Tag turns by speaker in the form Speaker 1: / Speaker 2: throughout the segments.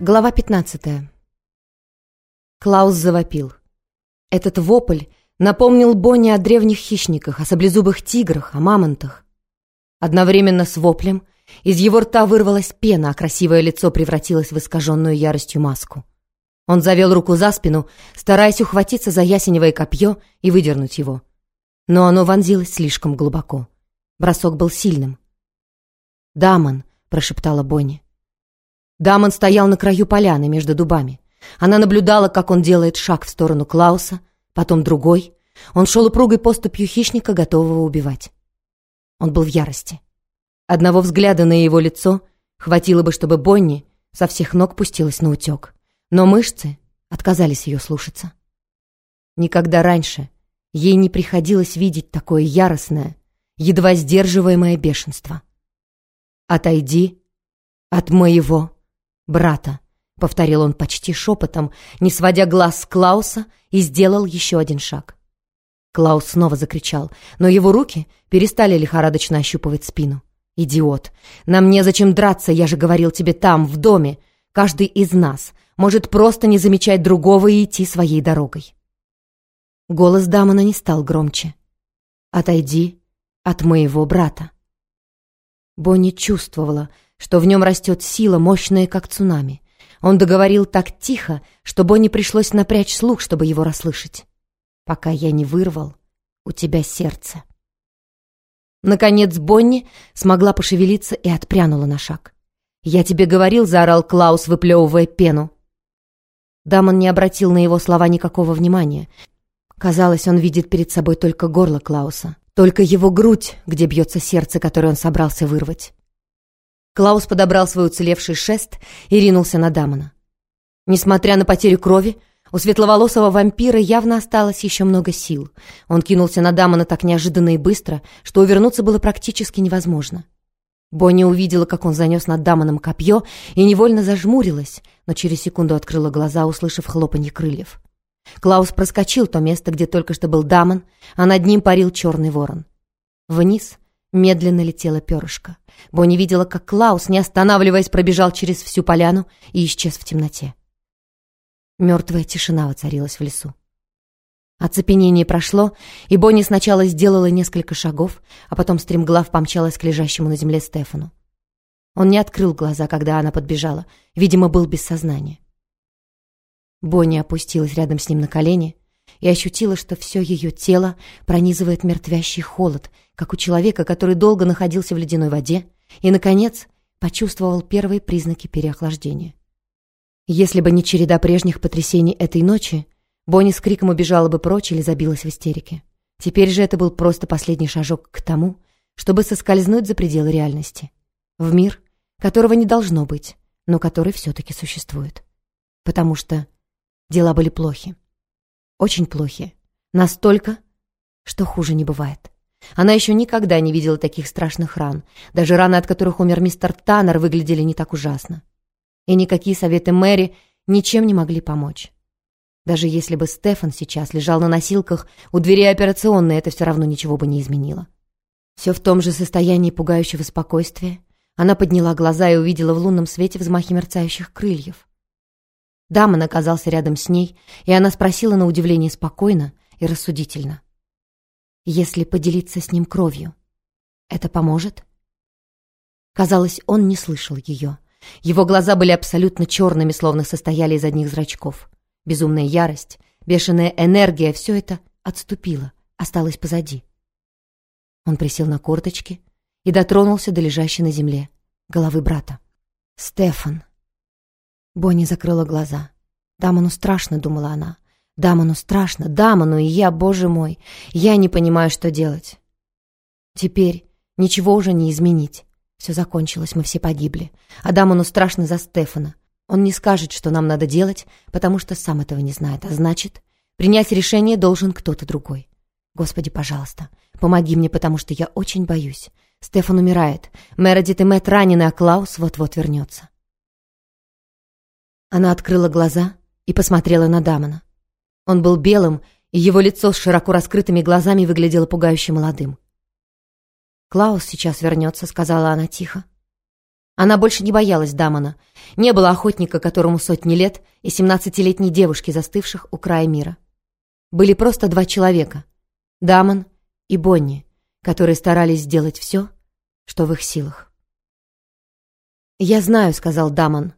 Speaker 1: Глава 15. Клаус завопил. Этот вопль напомнил Бонни о древних хищниках, о саблезубых тиграх, о мамонтах. Одновременно с воплем из его рта вырвалась пена, а красивое лицо превратилось в искаженную яростью маску. Он завел руку за спину, стараясь ухватиться за ясеневое копье и выдернуть его. Но оно вонзилось слишком глубоко. Бросок был сильным. «Дамон», — прошептала Бонни. Дамон стоял на краю поляны между дубами. Она наблюдала, как он делает шаг в сторону Клауса, потом другой. Он шел упругой поступью хищника, готового убивать. Он был в ярости. Одного взгляда на его лицо хватило бы, чтобы Бонни со всех ног пустилась на утек. Но мышцы отказались ее слушаться. Никогда раньше ей не приходилось видеть такое яростное, едва сдерживаемое бешенство. «Отойди от моего брата», — повторил он почти шепотом, не сводя глаз с Клауса, и сделал еще один шаг. Клаус снова закричал, но его руки перестали лихорадочно ощупывать спину. «Идиот! Нам незачем драться, я же говорил тебе там, в доме. Каждый из нас может просто не замечать другого и идти своей дорогой». Голос Дамона не стал громче. «Отойди от моего брата». Бонни чувствовала, что в нем растет сила, мощная, как цунами. Он договорил так тихо, что Бонни пришлось напрячь слух, чтобы его расслышать. «Пока я не вырвал у тебя сердце». Наконец Бонни смогла пошевелиться и отпрянула на шаг. «Я тебе говорил», — заорал Клаус, выплевывая пену. Дамон не обратил на его слова никакого внимания. Казалось, он видит перед собой только горло Клауса, только его грудь, где бьется сердце, которое он собрался вырвать. Клаус подобрал свой уцелевший шест и ринулся на Дамона. Несмотря на потерю крови, у светловолосого вампира явно осталось еще много сил. Он кинулся на Дамона так неожиданно и быстро, что увернуться было практически невозможно. Бонни увидела, как он занес над Дамоном копье, и невольно зажмурилась, но через секунду открыла глаза, услышав хлопанье крыльев. Клаус проскочил то место, где только что был Дамон, а над ним парил черный ворон. Вниз медленно летела перышко. Бонни видела, как Клаус, не останавливаясь, пробежал через всю поляну и исчез в темноте. Мертвая тишина воцарилась в лесу. Оцепенение прошло, и Бонни сначала сделала несколько шагов, а потом стремглав помчалась к лежащему на земле Стефану. Он не открыл глаза, когда она подбежала, видимо, был без сознания. Бонни опустилась рядом с ним на колени и ощутила, что все ее тело пронизывает мертвящий холод, как у человека, который долго находился в ледяной воде и, наконец, почувствовал первые признаки переохлаждения. Если бы не череда прежних потрясений этой ночи, Бонни с криком убежала бы прочь или забилась в истерике. Теперь же это был просто последний шажок к тому, чтобы соскользнуть за пределы реальности. В мир, которого не должно быть, но который все-таки существует. Потому что дела были плохи. Очень плохи. Настолько, что хуже не бывает. Она еще никогда не видела таких страшных ран. Даже раны, от которых умер мистер Таннер, выглядели не так ужасно. И никакие советы Мэри ничем не могли помочь. Даже если бы Стефан сейчас лежал на носилках у двери операционной, это все равно ничего бы не изменило. Все в том же состоянии пугающего спокойствия. Она подняла глаза и увидела в лунном свете взмахи мерцающих крыльев. Дамон оказался рядом с ней, и она спросила на удивление спокойно и рассудительно. «Если поделиться с ним кровью, это поможет?» Казалось, он не слышал ее. Его глаза были абсолютно черными, словно состояли из одних зрачков. Безумная ярость, бешеная энергия — все это отступило, осталось позади. Он присел на корточки и дотронулся до лежащей на земле головы брата. «Стефан!» Бонни закрыла глаза. «Дамону страшно», — думала она. «Дамону страшно, Дамону, и я, боже мой, я не понимаю, что делать». Теперь ничего уже не изменить. Все закончилось, мы все погибли. А Дамону страшно за Стефана. Он не скажет, что нам надо делать, потому что сам этого не знает. А значит, принять решение должен кто-то другой. Господи, пожалуйста, помоги мне, потому что я очень боюсь. Стефан умирает. Мередит и Мэтт ранены, а Клаус вот-вот вернется. Она открыла глаза и посмотрела на Дамона. Он был белым и его лицо с широко раскрытыми глазами выглядело пугающе молодым. «Клаус сейчас вернется», — сказала она тихо. Она больше не боялась Дамона. Не было охотника, которому сотни лет, и семнадцатилетней девушки, застывших у края мира. Были просто два человека — Дамон и Бонни, которые старались сделать все, что в их силах. «Я знаю», — сказал Дамон.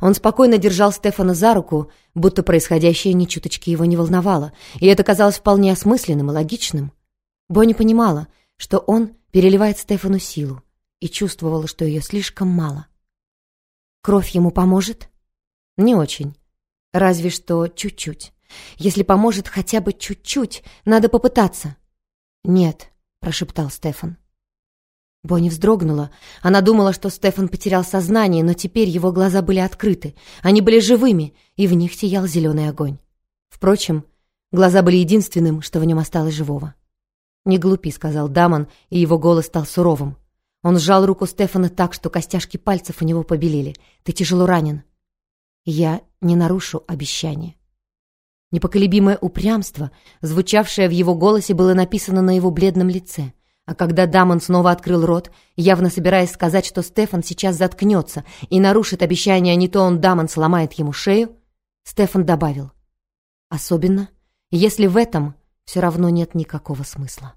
Speaker 1: Он спокойно держал Стефана за руку, будто происходящее ни чуточки его не волновало, и это казалось вполне осмысленным и логичным. Бонни понимала, что он переливает Стефану силу, и чувствовала, что ее слишком мало. «Кровь ему поможет?» «Не очень. Разве что чуть-чуть. Если поможет хотя бы чуть-чуть, надо попытаться». «Нет», — прошептал Стефан. Бонни вздрогнула. Она думала, что Стефан потерял сознание, но теперь его глаза были открыты. Они были живыми, и в них сиял зеленый огонь. Впрочем, глаза были единственным, что в нем осталось живого. «Не глупи», — сказал Дамон, и его голос стал суровым. Он сжал руку Стефана так, что костяшки пальцев у него побелели. «Ты тяжело ранен». «Я не нарушу обещание». Непоколебимое упрямство, звучавшее в его голосе, было написано на его бледном лице. А когда Дамон снова открыл рот, явно собираясь сказать, что Стефан сейчас заткнется и нарушит обещание, а не то он, Дамон, сломает ему шею, Стефан добавил. «Особенно, если в этом все равно нет никакого смысла».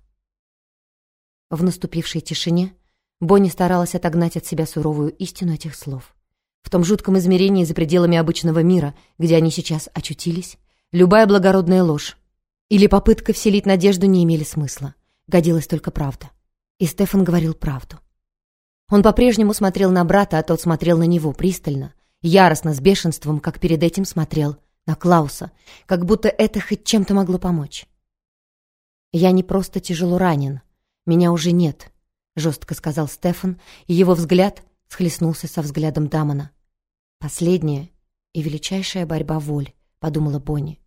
Speaker 1: В наступившей тишине Бонни старалась отогнать от себя суровую истину этих слов. В том жутком измерении за пределами обычного мира, где они сейчас очутились, любая благородная ложь или попытка вселить надежду не имели смысла. Годилась только правда. И Стефан говорил правду. Он по-прежнему смотрел на брата, а тот смотрел на него пристально, яростно, с бешенством, как перед этим смотрел на Клауса, как будто это хоть чем-то могло помочь. «Я не просто тяжело ранен. Меня уже нет», жестко сказал Стефан, и его взгляд схлестнулся со взглядом Дамона. «Последняя и величайшая борьба воль», — подумала Бонни.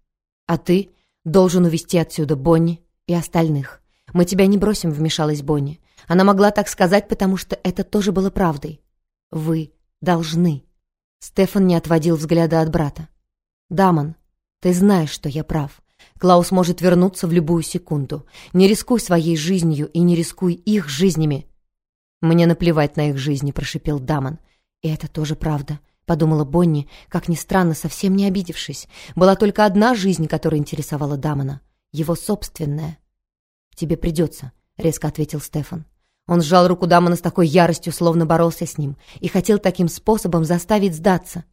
Speaker 1: «А ты должен увести отсюда Бонни и остальных. Мы тебя не бросим», — вмешалась Бонни. Она могла так сказать, потому что это тоже было правдой. «Вы должны». Стефан не отводил взгляда от брата. «Дамон, ты знаешь, что я прав. Клаус может вернуться в любую секунду. Не рискуй своей жизнью и не рискуй их жизнями. «Мне наплевать на их жизни», — прошипел Дамон. «И это тоже правда», — подумала Бонни, как ни странно, совсем не обидевшись. Была только одна жизнь, которая интересовала Дамона. Его собственная. «Тебе придется», — резко ответил Стефан. Он сжал руку Дамона с такой яростью, словно боролся с ним, и хотел таким способом заставить сдаться.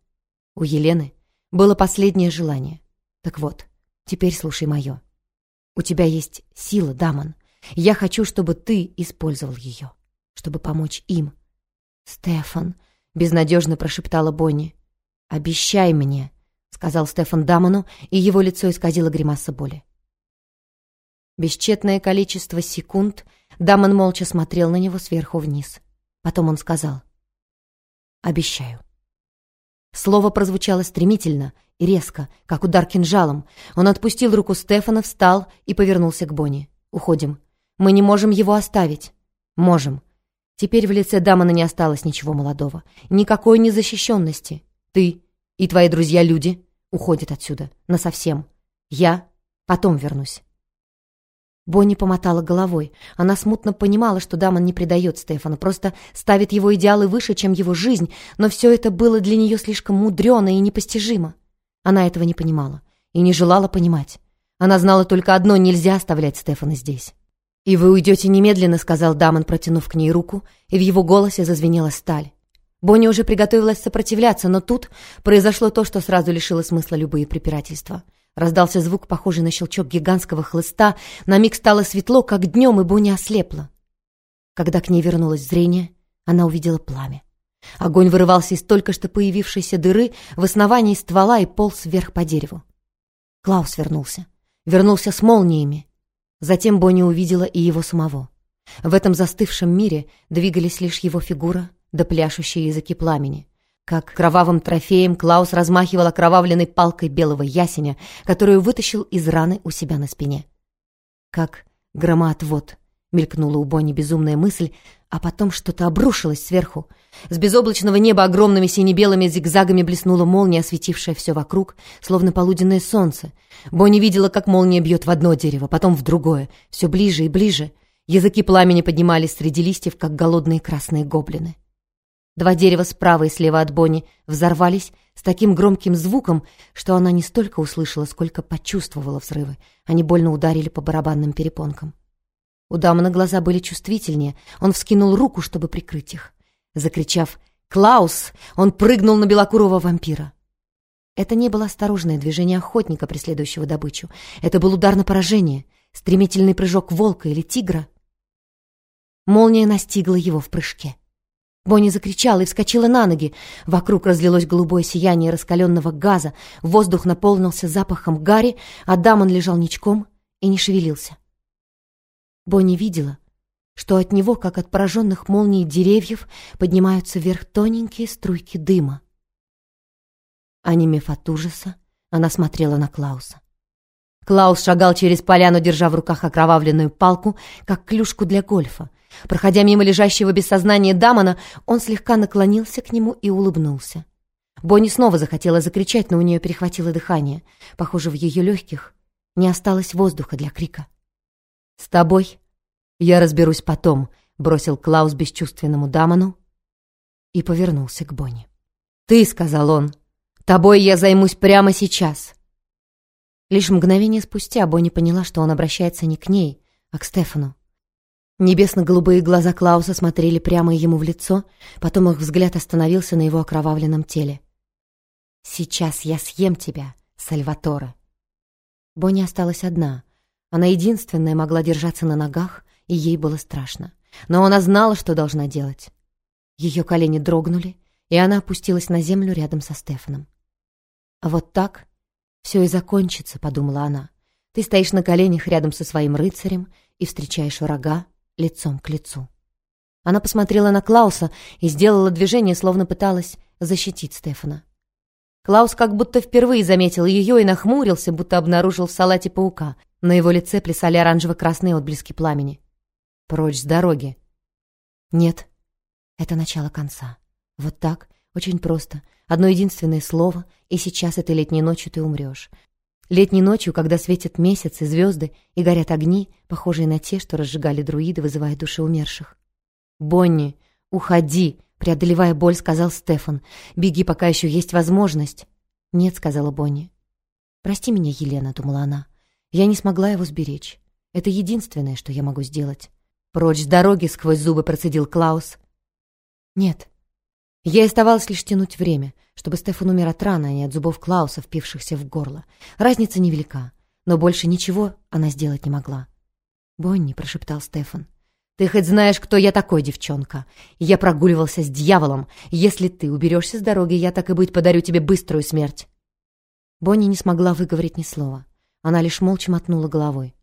Speaker 1: У Елены было последнее желание. Так вот, теперь слушай мое. У тебя есть сила, Дамон. Я хочу, чтобы ты использовал ее чтобы помочь им. «Стефан», — безнадежно прошептала Бонни. «Обещай мне», — сказал Стефан Дамону, и его лицо исказило гримаса боли. Бесчетное количество секунд Дамон молча смотрел на него сверху вниз. Потом он сказал «Обещаю». Слово прозвучало стремительно и резко, как удар кинжалом. Он отпустил руку Стефана, встал и повернулся к Бонни. «Уходим. Мы не можем его оставить». «Можем. Теперь в лице Дамона не осталось ничего молодого. Никакой незащищенности. Ты и твои друзья-люди уходят отсюда. Насовсем. Я потом вернусь. Бонни помотала головой. Она смутно понимала, что Дамон не предает Стефана, просто ставит его идеалы выше, чем его жизнь, но все это было для нее слишком мудрено и непостижимо. Она этого не понимала и не желала понимать. Она знала только одно — нельзя оставлять Стефана здесь. «И вы уйдете немедленно», — сказал Дамон, протянув к ней руку, и в его голосе зазвенела сталь. Бонни уже приготовилась сопротивляться, но тут произошло то, что сразу лишило смысла любые препирательства. Раздался звук, похожий на щелчок гигантского хлыста, на миг стало светло, как днем, и Бонни ослепла. Когда к ней вернулось зрение, она увидела пламя. Огонь вырывался из только что появившейся дыры в основании ствола и полз вверх по дереву. Клаус вернулся. Вернулся с молниями. Затем Бонни увидела и его самого. В этом застывшем мире двигались лишь его фигура да пляшущие языки пламени. Как кровавым трофеем Клаус размахивал окровавленной палкой белого ясеня, которую вытащил из раны у себя на спине. Как громоотвод мелькнула у Бонни безумная мысль, а потом что-то обрушилось сверху. С безоблачного неба огромными сине-белыми зигзагами блеснула молния, осветившая все вокруг, словно полуденное солнце. Бонни видела, как молния бьет в одно дерево, потом в другое, все ближе и ближе. Языки пламени поднимались среди листьев, как голодные красные гоблины. Два дерева справа и слева от Бонни взорвались с таким громким звуком, что она не столько услышала, сколько почувствовала взрывы. Они больно ударили по барабанным перепонкам. У Дамона глаза были чувствительнее. Он вскинул руку, чтобы прикрыть их. Закричав «Клаус!», он прыгнул на белокурого вампира. Это не было осторожное движение охотника, преследующего добычу. Это был удар на поражение, стремительный прыжок волка или тигра. Молния настигла его в прыжке. Бонни закричала и вскочила на ноги. Вокруг разлилось голубое сияние раскаленного газа, воздух наполнился запахом гари, а Дамон лежал ничком и не шевелился. Бонни видела, что от него, как от пораженных молний деревьев, поднимаются вверх тоненькие струйки дыма. Онемев от ужаса, она смотрела на Клауса. Клаус шагал через поляну, держа в руках окровавленную палку, как клюшку для гольфа. Проходя мимо лежащего без сознания Дамона, он слегка наклонился к нему и улыбнулся. Бонни снова захотела закричать, но у нее перехватило дыхание. Похоже, в ее легких не осталось воздуха для крика. «С тобой я разберусь потом», — бросил Клаус бесчувственному Дамону и повернулся к Бонни. «Ты», — сказал он, — «тобой я займусь прямо сейчас». Лишь мгновение спустя Бонни поняла, что он обращается не к ней, а к Стефану. Небесно-голубые глаза Клауса смотрели прямо ему в лицо, потом их взгляд остановился на его окровавленном теле. «Сейчас я съем тебя, Сальваторе». Бонни осталась одна. Она единственная могла держаться на ногах, и ей было страшно. Но она знала, что должна делать. Ее колени дрогнули, и она опустилась на землю рядом со Стефаном. «А вот так все и закончится», — подумала она. «Ты стоишь на коленях рядом со своим рыцарем и встречаешь врага лицом к лицу». Она посмотрела на Клауса и сделала движение, словно пыталась защитить Стефана. Клаус как будто впервые заметил ее и нахмурился, будто обнаружил в салате паука. На его лице плясали оранжево-красные отблески пламени. «Прочь с дороги!» «Нет, это начало конца. Вот так, очень просто. Одно единственное слово, и сейчас этой летней ночью ты умрешь. Летней ночью, когда светят месяц и звезды, и горят огни, похожие на те, что разжигали друиды, вызывая души умерших. «Бонни, уходи!» Преодолевая боль, сказал Стефан. «Беги, пока еще есть возможность». «Нет», — сказала Бонни. «Прости меня, Елена», — думала она. «Я не смогла его сберечь. Это единственное, что я могу сделать». «Прочь с дороги!» — сквозь зубы процедил Клаус. «Нет». Ей оставалось лишь тянуть время, чтобы Стефан умер от раны, а не от зубов Клауса, впившихся в горло. Разница невелика, но больше ничего она сделать не могла. «Бонни», — прошептал Стефан, — «Ты хоть знаешь, кто я такой, девчонка? Я прогуливался с дьяволом. Если ты уберешься с дороги, я так и быть подарю тебе быструю смерть». Бонни не смогла выговорить ни слова. Она лишь молча мотнула головой.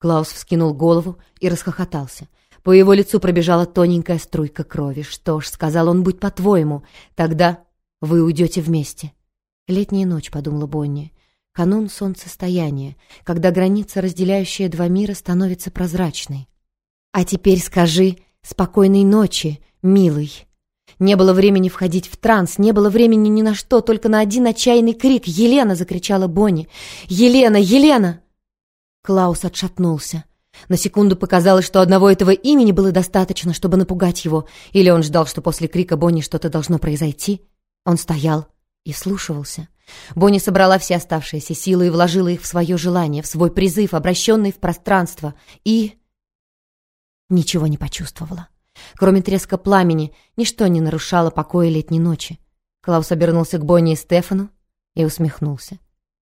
Speaker 1: Клаус вскинул голову и расхохотался. По его лицу пробежала тоненькая струйка крови. «Что ж», — сказал он, — «будь по-твоему. Тогда вы уйдете вместе». «Летняя ночь», — подумала Бонни. «Канун солнцестояния, когда граница, разделяющая два мира, становится прозрачной. «А теперь скажи «спокойной ночи, милый». Не было времени входить в транс, не было времени ни на что, только на один отчаянный крик. «Елена!» — закричала Бонни. «Елена! Елена!» Клаус отшатнулся. На секунду показалось, что одного этого имени было достаточно, чтобы напугать его. Или он ждал, что после крика Бонни что-то должно произойти. Он стоял и слушался. Бонни собрала все оставшиеся силы и вложила их в свое желание, в свой призыв, обращенный в пространство. И ничего не почувствовала. Кроме треска пламени, ничто не нарушало покоя летней ночи. Клаус обернулся к Бонни и Стефану и усмехнулся.